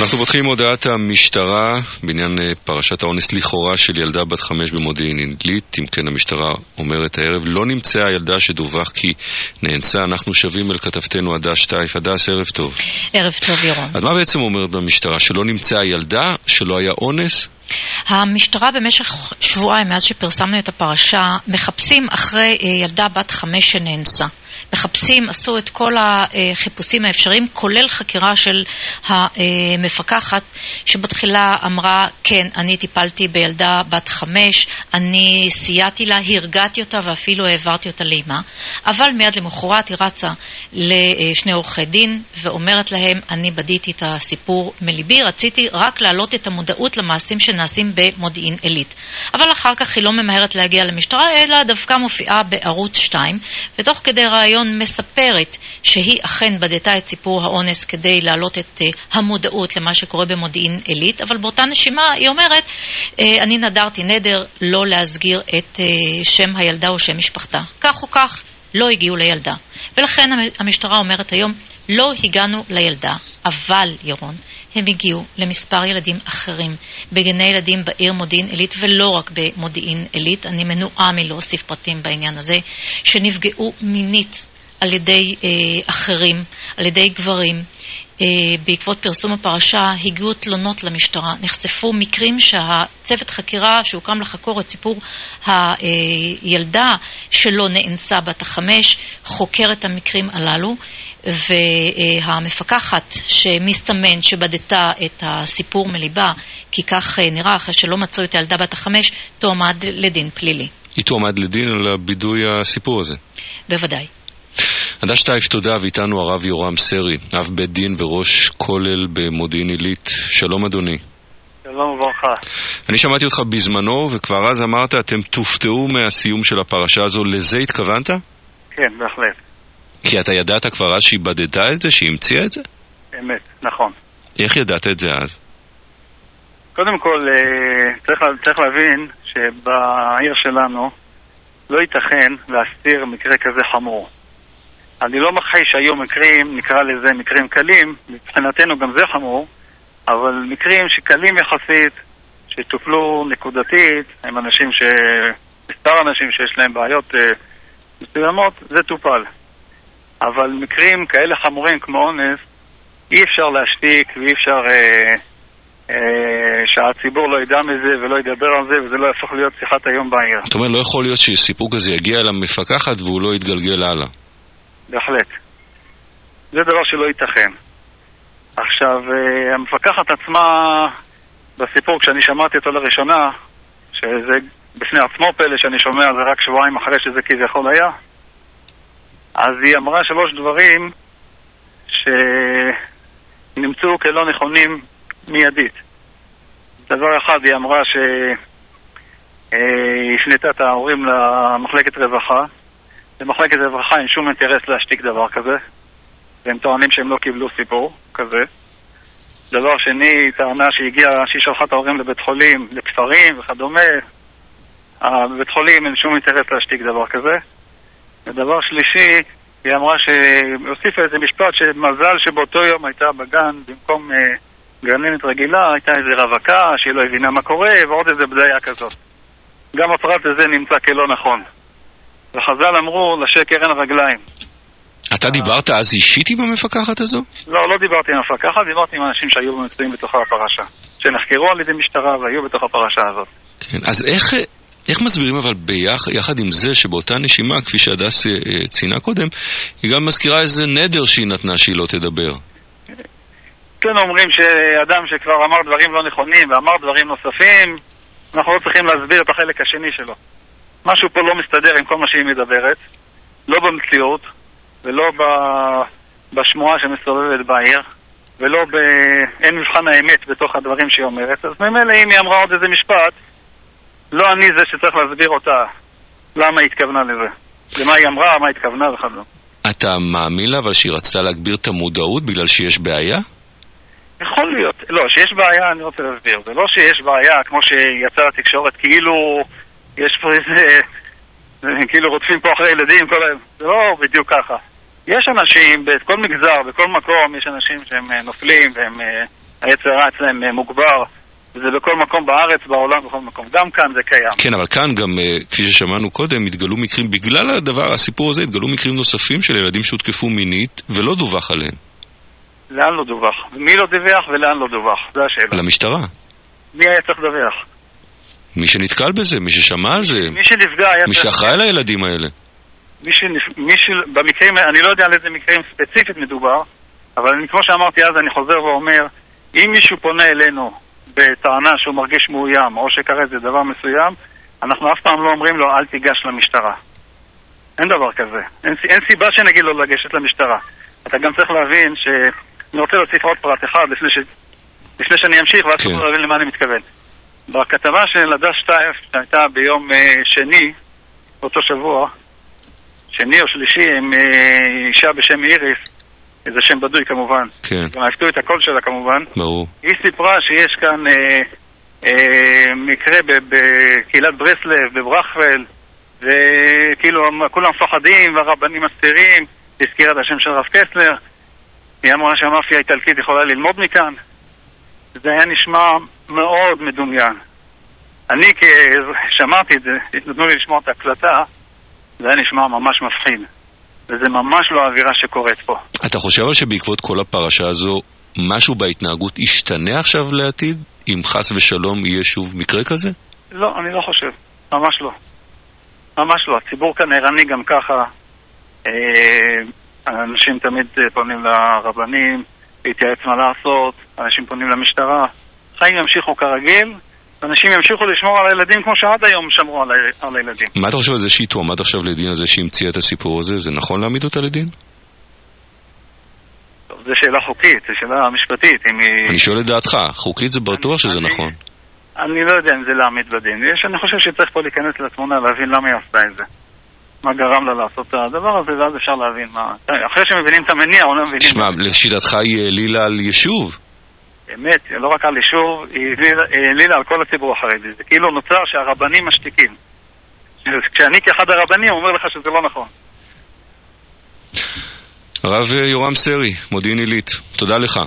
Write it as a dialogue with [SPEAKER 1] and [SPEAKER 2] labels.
[SPEAKER 1] אנחנו פותחים הודעת המשטרה בעניין אה, פרשת האונס לכאורה של ילדה בת חמש במודיעין עילית. אם כן, המשטרה אומרת הערב, לא נמצאה הילדה שדווח כי נאנסה. אנחנו שבים אל כתבתנו הדס שטייף. הדס, ערב טוב.
[SPEAKER 2] ערב טוב, ירון.
[SPEAKER 1] אז מה בעצם אומרת במשטרה? שלא נמצאה ילדה? שלא היה אונס?
[SPEAKER 2] המשטרה במשך שבועיים מאז שפרסמנו את הפרשה מחפשים אחרי אה, ילדה בת חמש שנאנסה. מחפשים, עשו את כל החיפושים האפשריים, כולל חקירה של המפקחת, שבתחילה אמרה, כן, אני טיפלתי בילדה בת חמש, אני סייעתי לה, הרגעתי אותה ואפילו העברתי אותה לאימה, אבל מיד למחרת היא רצה לשני עורכי דין ואומרת להם, אני בדיתי את הסיפור מליבי, רציתי רק להעלות את המודעות למעשים שנעשים במודיעין עילית. אבל אחר כך היא לא ממהרת להגיע למשטרה, אלא דווקא מופיעה בערוץ 2, ותוך כדי בריאיון מספרת שהיא אכן בדתה את סיפור האונס כדי להעלות את uh, המודעות למה שקורה במודיעין עילית, אבל באותה נשימה היא אומרת, uh, אני נדרתי נדר לא להסגיר את uh, שם הילדה או שם משפחתה. כך או כך, לא הגיעו לילדה. ולכן המשטרה אומרת היום, לא הגענו לילדה, אבל, ירון, הם הגיעו למספר ילדים אחרים. בגני ילדים בעיר מודיעין עילית ולא רק במודיעין עילית, אני מנועה מלהוסיף פרטים בעניין הזה, שנפגעו מינית על ידי אה, אחרים, על ידי גברים. אה, בעקבות פרסום הפרשה הגיעו תלונות למשטרה, נחשפו מקרים שהצוות חקירה שהוקם לחקור את סיפור הילדה שלא נאנסה בת החמש חוקר את המקרים הללו והמפקחת שמסתמן שבדתה את הסיפור מליבה כי כך אה, נראה אחרי שלא מצאו את הילדה בת החמש תועמד לדין פלילי.
[SPEAKER 1] היא תועמד לדין על הבידוי הסיפור הזה?
[SPEAKER 2] בוודאי.
[SPEAKER 1] עדה שטייף, תודה, ואיתנו הרב יורם סרי, אב בית דין וראש כולל במודיעין עילית. שלום אדוני.
[SPEAKER 3] שלום וברכה.
[SPEAKER 1] אני שמעתי אותך בזמנו, וכבר אז אמרת, אתם תופתעו מהסיום של הפרשה הזו. לזה התכוונת?
[SPEAKER 3] כן, בהחלט.
[SPEAKER 1] כי אתה ידעת כבר אז שהיא בדדה את זה, שהיא המציאה את זה?
[SPEAKER 3] אמת, נכון.
[SPEAKER 1] איך ידעת את זה אז?
[SPEAKER 3] קודם כל, אה, צריך, צריך להבין שבעיר שלנו לא ייתכן להסתיר מקרה כזה חמור. אני לא מכחיש שהיו מקרים, נקרא לזה מקרים קלים, מבחינתנו גם זה חמור, אבל מקרים שקלים יחסית, שטופלו נקודתית, הם אנשים ש... מספר אנשים שיש להם בעיות uh, מסוימות, זה טופל. אבל מקרים כאלה חמורים כמו אונס, אי אפשר להשתיק ואי אפשר uh, uh, שהציבור לא ידע מזה ולא ידבר על זה וזה לא יהפוך להיות שיחת היום בעיר.
[SPEAKER 1] זאת אומרת, לא יכול להיות שסיפור כזה יגיע למפקחת והוא לא יתגלגל הלאה.
[SPEAKER 3] בהחלט. זה דבר שלא ייתכן. עכשיו, אה, המפקחת עצמה, בסיפור, כשאני שמעתי אותו לראשונה, שזה בפני עצמו פלא שאני שומע זה רק שבועיים אחרי שזה כביכול היה, אז היא אמרה שלוש דברים שנמצאו כלא נכונים מיידית. דבר אחד, היא אמרה שהיא אה, הפנתה את ההורים למחלקת רווחה, למחלקת רווחה אין שום אינטרס להשתיק דבר כזה, והם טוענים שהם לא קיבלו סיפור כזה. דבר שני, היא טענה שהגיעה, שהיא שלחה את ההורים לבית חולים, לכפרים וכדומה. בבית חולים אין שום אינטרס להשתיק דבר כזה. ודבר שלישי, היא אמרה שהוסיפה איזה משפט שמזל שבאותו יום הייתה בגן, במקום אה, גננת רגילה, הייתה איזה רווקה שהיא לא הבינה מה קורה, ועוד איזה בדיה כזאת. גם הפרט הזה נמצא כלא נכון. וחז"ל אמרו, לשקר אין רגליים.
[SPEAKER 1] אתה דיברת אז אישית עם המפקחת הזו?
[SPEAKER 3] לא, לא דיברתי עם המפקחת, דיברתי עם אנשים שהיו מצויים בתוך הפרשה. שנחקרו על ידי משטרה והיו בתוך הפרשה הזאת.
[SPEAKER 1] כן, אז איך, איך מסבירים אבל ביח, עם זה שבאותה נשימה, כפי שהדס אה, ציינה קודם, היא גם מזכירה איזה נדר שהיא נתנה שהיא לא תדבר?
[SPEAKER 3] כן אומרים שאדם שכבר אמר דברים לא נכונים ואמר דברים נוספים, אנחנו לא צריכים להסביר את החלק השני שלו. משהו פה לא מסתדר עם כל מה שהיא מדברת, לא במציאות ולא ב... בשמועה שמסתובבת בעיר ולא ב... אין מבחן האמת בתוך הדברים שהיא אומרת אז ממילא אם היא אמרה עוד איזה משפט לא אני זה שצריך להסביר אותה למה היא התכוונה לזה למה היא אמרה, מה התכוונה וכדומה
[SPEAKER 1] אתה מאמין לה אבל שהיא רצתה להגביר את המודעות בגלל שיש בעיה?
[SPEAKER 3] יכול להיות. לא, שיש בעיה אני רוצה להסביר. זה לא שיש בעיה כמו שיצא לתקשורת כאילו יש פה איזה... כאילו רודפים פה אחרי ילדים, כל ה... זה לא בדיוק ככה. יש אנשים, בכל מגזר, בכל מקום, יש אנשים שהם אה, נופלים והם אה, היצר אצלם אה, מוגבר, וזה בכל מקום בארץ, בעולם, בכל מקום. גם כאן זה קיים.
[SPEAKER 1] כן, אבל כאן גם, אה, כפי ששמענו קודם, התגלו מקרים, בגלל הדבר, הסיפור הזה, התגלו מקרים נוספים של ילדים שהותקפו מינית, ולא דווח עליהם.
[SPEAKER 3] לאן לא דווח? מי לא דיווח ולאן לא דווח? זו השאלה.
[SPEAKER 1] למשטרה.
[SPEAKER 3] מי היה צריך לדווח?
[SPEAKER 1] מי שנתקל בזה, מי ששמע על זה,
[SPEAKER 3] מי שנפגע היה
[SPEAKER 1] מי
[SPEAKER 3] צריך...
[SPEAKER 1] שאחראי על הילדים האלה.
[SPEAKER 3] מי שנפ... מי ש... במקרים, אני לא יודע על איזה מקרים ספציפית מדובר, אבל אני, כמו שאמרתי אז, אני חוזר ואומר, אם מישהו פונה אלינו בטענה שהוא מרגיש מאוים, או שקרה איזה דבר מסוים, אנחנו אף פעם לא אומרים לו, אל תיגש למשטרה. אין דבר כזה. אין, אין סיבה שנגיד לו לגשת למשטרה. אתה גם צריך להבין ש... אני רוצה להוסיף עוד פרט אחד לפני, ש... לפני שאני אמשיך, ואז
[SPEAKER 1] כן.
[SPEAKER 3] תוכלו להבין למה אני מתכוון. בכתבה של הדס שטייף, שהייתה ביום אה, שני, באותו שבוע, שני או שלישי, עם אה, אישה בשם איריס, איזה שם בדוי כמובן,
[SPEAKER 1] כן,
[SPEAKER 3] גם הפתיעו את הקול שלה כמובן,
[SPEAKER 1] ברור.
[SPEAKER 3] היא סיפרה שיש כאן אה, אה, מקרה בקהילת ברסלב, בברכפל, וכאילו כולם מפחדים והרבנים מסתירים, היא הזכירה את השם של הרב קסלר, היא אמרה שהמאפיה האיטלקית יכולה ללמוד מכאן. זה היה נשמע מאוד מדומיין. אני כששמעתי את זה, נתנו לי לשמוע את ההקלטה, זה היה נשמע ממש מפחיד. וזה ממש לא האווירה שקורית פה.
[SPEAKER 1] אתה חושב שבעקבות כל הפרשה הזו, משהו בהתנהגות ישתנה עכשיו לעתיד? אם חס ושלום יהיה שוב מקרה כזה?
[SPEAKER 3] לא, אני לא חושב. ממש לא. ממש לא. הציבור כאן ערני גם ככה. אה, אנשים תמיד אה, פונים לרבנים, להתייעץ מה לעשות, אנשים פונים למשטרה. חיים ימשיכו כרגיל, אנשים ימשיכו לשמור על הילדים כמו שעד היום שמרו על, ה- על הילדים.
[SPEAKER 1] מה אתה חושב על זה שהיא תועמד עכשיו לדין על זה שהמציאה את הסיפור הזה? זה נכון להעמיד אותה לדין?
[SPEAKER 3] טוב, זו שאלה חוקית, זו שאלה משפטית. היא...
[SPEAKER 1] אני שואל את דעתך, חוקית זה בטוח שזה
[SPEAKER 3] אני-
[SPEAKER 1] נכון.
[SPEAKER 3] אני לא יודע אם זה להעמיד לדין. יש, אני חושב שצריך פה להיכנס לתמונה, להבין למה היא עשתה את זה. מה גרם לה לעשות את הדבר הזה, ואז אפשר להבין מה... אחרי שמבינים את המניע, או לא מבינים...
[SPEAKER 1] תשמע, לשיטתך היא העלילה על יישוב.
[SPEAKER 3] באמת, לא רק על העלילה- היא העלילה על כל הציבור החרדי. זה כאילו נוצר שהרבנים משתיקים. כשאני כאחד הרבנים אומר לך שזה לא נכון.
[SPEAKER 1] הרב יורם סרי, מודיעין עילית, תודה לך.